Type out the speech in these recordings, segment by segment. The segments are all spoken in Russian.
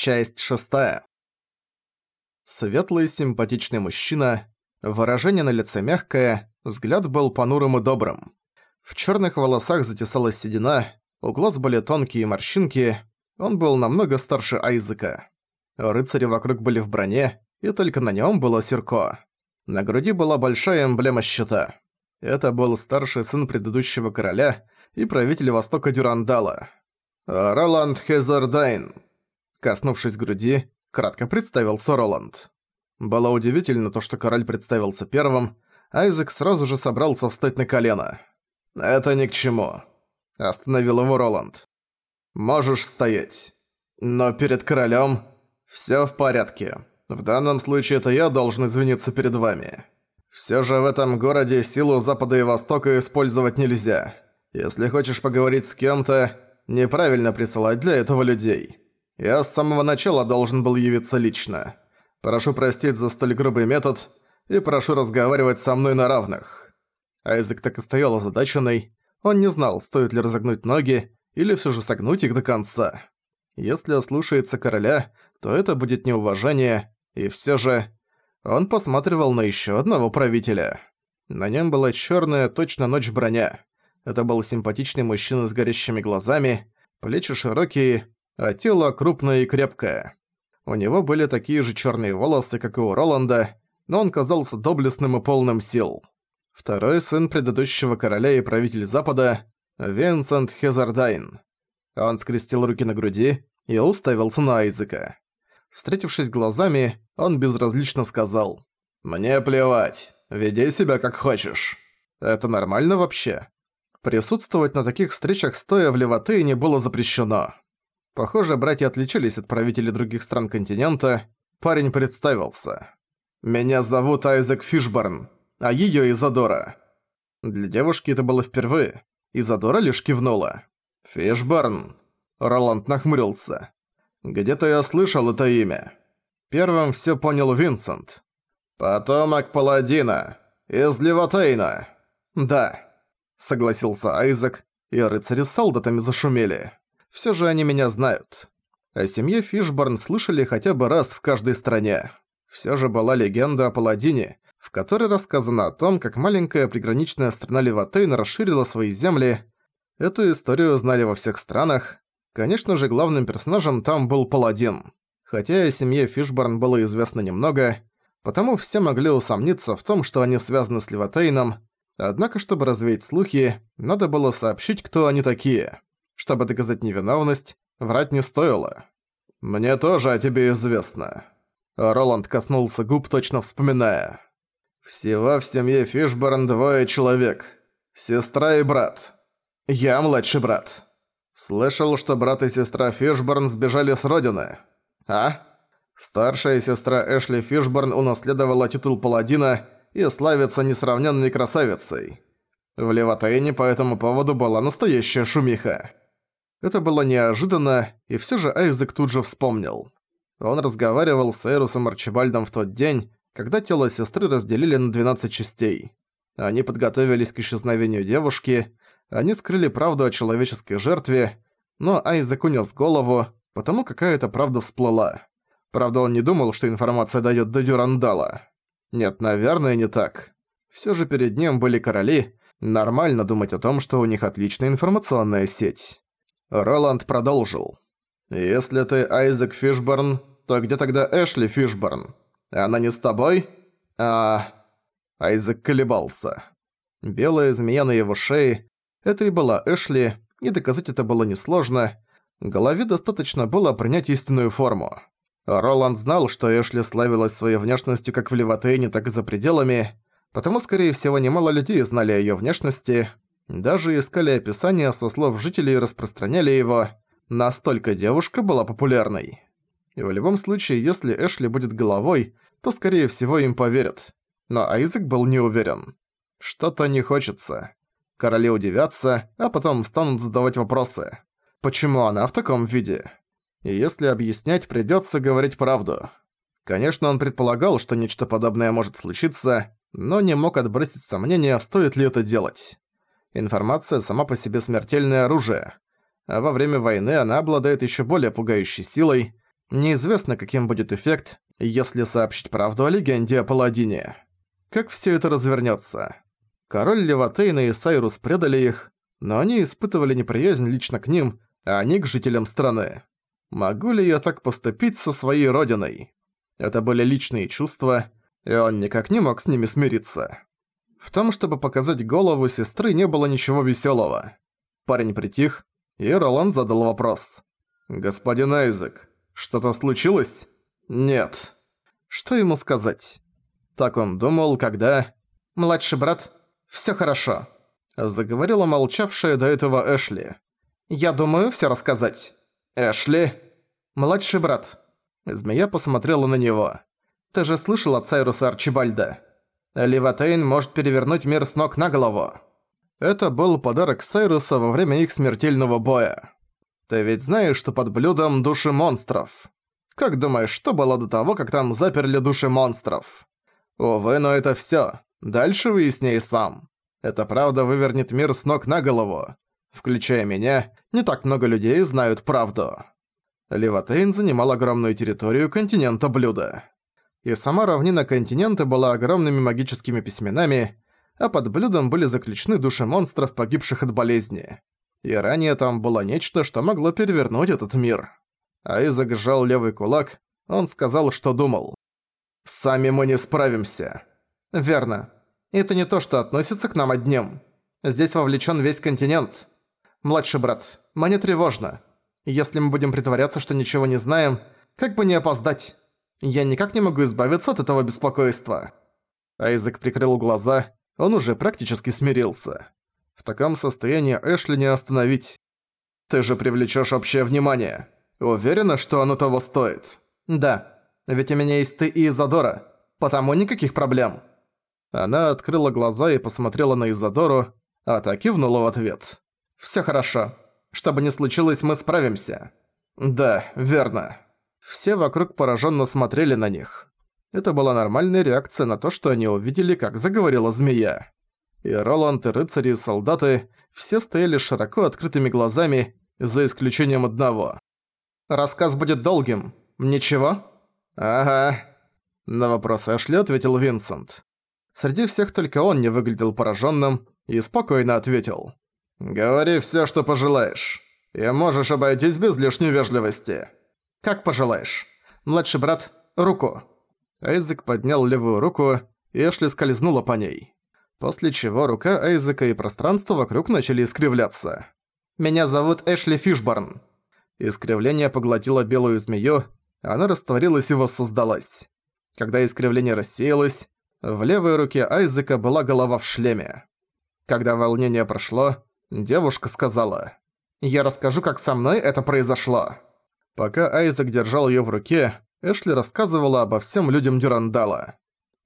Часть шестая. Светлый, симпатичный мужчина, выражение на лице мягкое, взгляд был понурым и добрым. В черных волосах затесалась седина, у глаз были тонкие морщинки, он был намного старше Айзека. Рыцари вокруг были в броне, и только на нем было серко. На груди была большая эмблема щита. Это был старший сын предыдущего короля и правитель Востока Дюрандала. Роланд Хезардайн. Коснувшись груди, кратко представился Роланд. Было удивительно то, что король представился первым, Айзек сразу же собрался встать на колено. «Это ни к чему», — остановил его Роланд. «Можешь стоять. Но перед королем все в порядке. В данном случае это я должен извиниться перед вами. Все же в этом городе силу Запада и Востока использовать нельзя. Если хочешь поговорить с кем-то, неправильно присылать для этого людей». Я с самого начала должен был явиться лично. Прошу простить за столь грубый метод и прошу разговаривать со мной на равных». Айзек так и стоял озадаченный. Он не знал, стоит ли разогнуть ноги или все же согнуть их до конца. Если ослушается короля, то это будет неуважение, и все же... Он посматривал на еще одного правителя. На нем была черная, точно ночь броня. Это был симпатичный мужчина с горящими глазами, плечи широкие, а тело крупное и крепкое. У него были такие же черные волосы, как и у Роланда, но он казался доблестным и полным сил. Второй сын предыдущего короля и правитель Запада – Винсент Хезардайн. Он скрестил руки на груди и уставился на Айзека. Встретившись глазами, он безразлично сказал «Мне плевать, веди себя как хочешь». Это нормально вообще? Присутствовать на таких встречах стоя в Леватыне было запрещено. Похоже, братья отличились от правителей других стран континента. Парень представился. «Меня зовут Айзек Фишборн, а её Изадора». Для девушки это было впервые. Изадора лишь кивнула. «Фишборн». Роланд нахмурился. «Где-то я слышал это имя». Первым всё понял Винсент. «Потомок Паладина. Из Левотейна». «Да», — согласился Айзек, и рыцари с солдатами зашумели. Все же они меня знают. О семье Фишборн слышали хотя бы раз в каждой стране. Все же была легенда о паладине, в которой рассказано о том, как маленькая приграничная страна Леватейн расширила свои земли. Эту историю знали во всех странах. Конечно же, главным персонажем там был паладин. Хотя о семье Фишборн было известно немного, потому все могли усомниться в том, что они связаны с Леватейном, однако, чтобы развеять слухи, надо было сообщить, кто они такие. Чтобы доказать невиновность, врать не стоило. «Мне тоже о тебе известно». Роланд коснулся губ, точно вспоминая. «Всего в семье Фишборн двое человек. Сестра и брат. Я младший брат. Слышал, что брат и сестра Фишборн сбежали с родины. А? Старшая сестра Эшли Фишборн унаследовала титул паладина и славится несравненной красавицей. В Левотейне по этому поводу была настоящая шумиха. Это было неожиданно, и все же Айзек тут же вспомнил. Он разговаривал с Эрусом Арчибальдом в тот день, когда тело сестры разделили на 12 частей. Они подготовились к исчезновению девушки, они скрыли правду о человеческой жертве, но Айзек унес голову, потому какая-то правда всплыла. Правда, он не думал, что информация дойдет до Дюрандала. Нет, наверное, не так. Все же перед ним были короли, нормально думать о том, что у них отличная информационная сеть. Роланд продолжил. «Если ты Айзек Фишборн, то где тогда Эшли Фишборн? Она не с тобой?» «А...» Айзек колебался. Белая змея на его шее — это и была Эшли, и доказать это было несложно. Голове достаточно было принять истинную форму. Роланд знал, что Эшли славилась своей внешностью как в Леватейне, так и за пределами, потому, скорее всего, немало людей знали о её внешности, даже искали описания со слов жителей и распространяли его. Настолько девушка была популярной. И в любом случае, если Эшли будет головой, то скорее всего им поверят. Но Айзек был не уверен. Что-то не хочется. Короли удивятся, а потом станут задавать вопросы. Почему она в таком виде? И если объяснять, придётся говорить правду. Конечно, он предполагал, что нечто подобное может случиться, но не мог отбросить сомнения, стоит ли это делать. Информация сама по себе смертельное оружие. А во время войны она обладает еще более пугающей силой. Неизвестно, каким будет эффект, если сообщить правду о легенде о Паладине. Как все это развернется? Король Леватейна и Сайрус предали их, но они испытывали неприязнь лично к ним, а не к жителям страны. Могу ли я так поступить со своей родиной? Это были личные чувства, и он никак не мог с ними смириться. В том, чтобы показать голову сестры, не было ничего веселого. Парень притих, и Роланд задал вопрос. «Господин Айзек, что-то случилось?» «Нет». Что ему сказать? Так он думал, когда... «Младший брат, все хорошо», — заговорила молчавшая до этого Эшли. «Я думаю, все рассказать». «Эшли?» «Младший брат». Змея посмотрела на него. «Ты же слышал от Сайруса Арчибальда? Ливатейн может перевернуть мир с ног на голову». Это был подарок Сайруса во время их смертельного боя. Ты ведь знаешь, что под блюдом души монстров. Как думаешь, что было до того, как там заперли души монстров? Увы, но это всё. Дальше выясняй сам. Это правда вывернет мир с ног на голову. Включая меня, не так много людей знают правду. Леватейн занимал огромную территорию континента блюда. И сама равнина континента была огромными магическими письменами, а под блюдом были заключены души монстров, погибших от болезни. И ранее там было нечто, что могло перевернуть этот мир. Айзек сжал левый кулак, он сказал, что думал. «Сами мы не справимся». «Верно. Это не то, что относится к нам одним. Здесь вовлечен весь континент. Младший брат, мне тревожно. Если мы будем притворяться, что ничего не знаем, как бы не опоздать. Я никак не могу избавиться от этого беспокойства». Айзек прикрыл глаза он уже практически смирился. В таком состоянии Эшли не остановить. Ты же привлечешь общее внимание. Уверена, что оно того стоит? Да. Ведь у меня есть ты и Изадора. Потому никаких проблем. Она открыла глаза и посмотрела на Изадору, а та кивнула в ответ. Все хорошо. Что бы ни случилось, мы справимся. Да, верно. Все вокруг пораженно смотрели на них. Это была нормальная реакция на то, что они увидели, как заговорила змея. И Роланд, и рыцари, и солдаты все стояли широко открытыми глазами, за исключением одного. «Рассказ будет долгим. Ничего?» «Ага». На вопрос Эшли ответил Винсент. Среди всех только он не выглядел пораженным и спокойно ответил. «Говори все, что пожелаешь. И можешь обойтись без лишней вежливости». «Как пожелаешь. Младший брат, руку». Айзек поднял левую руку, и Эшли скользнула по ней. После чего рука Айзека и пространство вокруг начали искривляться. «Меня зовут Эшли Фишборн». Искривление поглотило белую змею, она растворилась и воссоздалась. Когда искривление рассеялось, в левой руке Айзека была голова в шлеме. Когда волнение прошло, девушка сказала «Я расскажу, как со мной это произошло». Пока Айзек держал её в руке, Эшли рассказывала обо всем людям Дюрандала.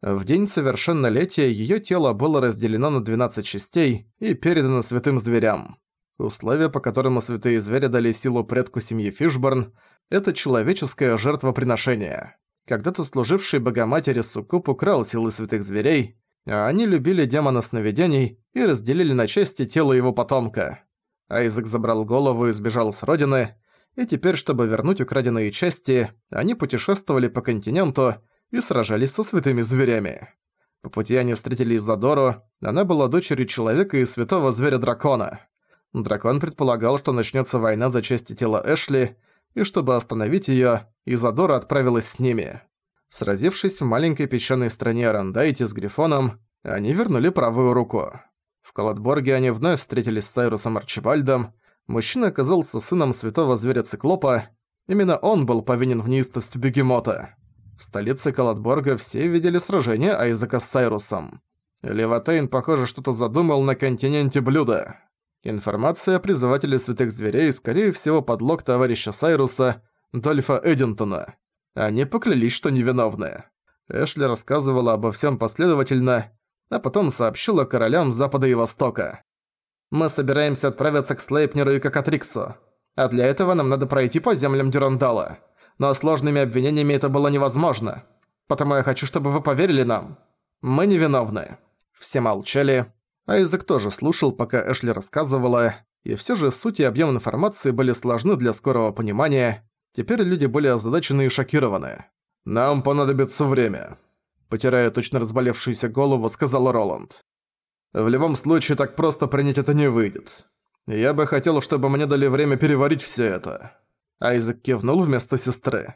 В день совершеннолетия её тело было разделено на 12 частей и передано святым зверям. Условия, по которым святые звери дали силу предку семьи Фишборн, это человеческое жертвоприношение. Когда-то служивший Богоматери Суккуб украл силы святых зверей, а они любили демона сновидений и разделили на части тело его потомка. Айзек забрал голову и сбежал с родины, и теперь, чтобы вернуть украденные части, они путешествовали по континенту и сражались со святыми зверями. По пути они встретили Изадору, она была дочерью человека и святого зверя-дракона. Дракон предполагал, что начнется война за части тела Эшли, и чтобы остановить её, Изадора отправилась с ними. Сразившись в маленькой песчаной стране Арандайте с Грифоном, они вернули правую руку. В Калатборге они вновь встретились с Сайрусом Арчибальдом, Мужчина оказался сыном святого зверя-циклопа, именно он был повинен в неистовстве бегемота. В столице Калатборга все видели сражение Айзека с Сайрусом. Леватейн, похоже, что-то задумал на континенте блюда. Информация о призывателе святых зверей, скорее всего, подлог товарища Сайруса, Дольфа Эдинтона. Они поклялись, что невиновны. Эшли рассказывала обо всем последовательно, а потом сообщила королям Запада и Востока. Мы собираемся отправиться к Слейпнеру и Кокатриксу. А для этого нам надо пройти по землям Дюрандала. Но сложными обвинениями это было невозможно. Потому я хочу, чтобы вы поверили нам. Мы невиновны». Все молчали. Айзек тоже слушал, пока Эшли рассказывала, и все же суть и объем информации были сложны для скорого понимания. Теперь люди были озадачены и шокированы. «Нам понадобится время», — потирая точно разболевшуюся голову, сказал Роланд. «В любом случае, так просто принять это не выйдет. Я бы хотел, чтобы мне дали время переварить все это». Айзек кивнул вместо сестры.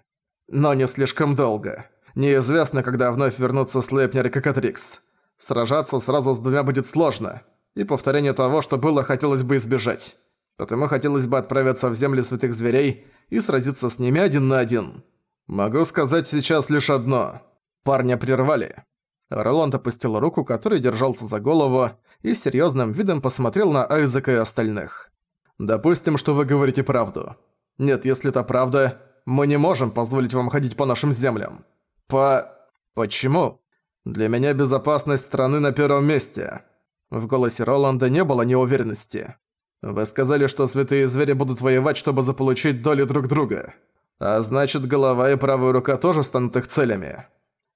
«Но не слишком долго. Неизвестно, когда вновь вернутся Слейпнер и Кокатрикс. Сражаться сразу с двумя будет сложно, и повторение того, что было, хотелось бы избежать. Потому хотелось бы отправиться в земли святых зверей и сразиться с ними один на один. Могу сказать сейчас лишь одно. Парня прервали. Роланд опустил руку, который держался за голову, и серьезным видом посмотрел на Айзека и остальных. «Допустим, что вы говорите правду. Нет, если это правда, мы не можем позволить вам ходить по нашим землям. По... Почему?» «Для меня безопасность страны на первом месте». В голосе Роланда не было неуверенности. «Вы сказали, что святые звери будут воевать, чтобы заполучить доли друг друга. А значит, голова и правая рука тоже станут их целями.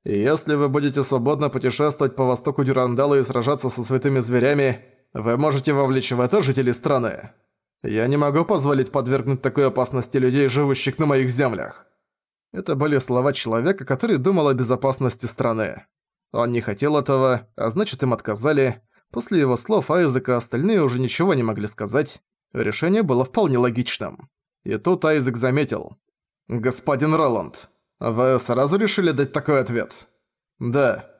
Если вы будете свободно путешествовать по востоку Дюрандала и сражаться со святыми зверями, вы можете вовлечь в это жителей страны. Я не могу позволить подвергнуть такой опасности людей, живущих на моих землях». Это были слова человека, который думал о безопасности страны. Он не хотел этого, а значит им отказали. После его слов Айзека остальные уже ничего не могли сказать. Решение было вполне логичным. И тут Айзек заметил. «Господин Роланд, вы сразу решили дать такой ответ?» «Да.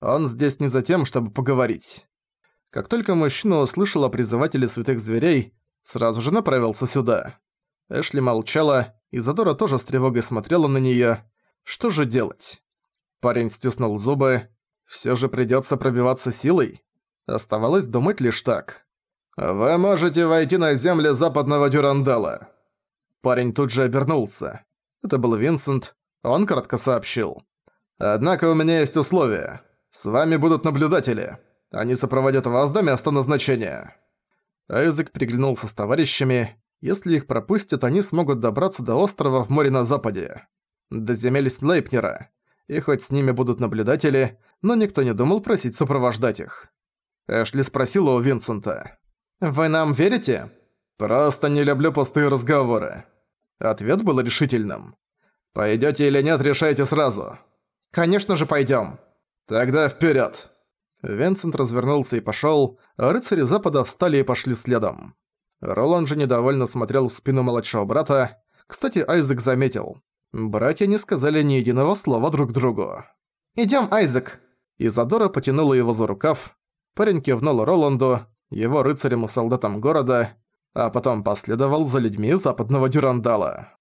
Он здесь не за тем, чтобы поговорить». Как только мужчина услышал о призывателе святых зверей, сразу же направился сюда. Эшли молчала, и Задора тоже с тревогой смотрела на неё. Что же делать? Парень стиснул зубы. Всё же придётся пробиваться силой. Оставалось думать лишь так. «Вы можете войти на земли западного Дюрандала». Парень тут же обернулся. Это был Винсент. Он кратко сообщил. «Однако у меня есть условия. С вами будут наблюдатели. Они сопроводят вас до места назначения». Айзек приглянулся с товарищами. Если их пропустят, они смогут добраться до острова в море на западе. До земель Слейпнера и хоть с ними будут наблюдатели, но никто не думал просить сопровождать их. Эшли спросила у Винсента. «Вы нам верите?» «Просто не люблю пустые разговоры». Ответ был решительным. «Пойдёте или нет, решайте сразу». «Конечно же пойдём». «Тогда вперёд». Винсент развернулся и пошёл, а рыцари Запада встали и пошли следом. Роланд же недовольно смотрел в спину младшего брата. Кстати, Айзек заметил. Братья не сказали ни единого слова друг другу. «Идём, Айзек!» Изадора потянула его за рукав. Парень кивнул Роланду, его рыцарям и солдатам города, а потом последовал за людьми западного Дюрандала.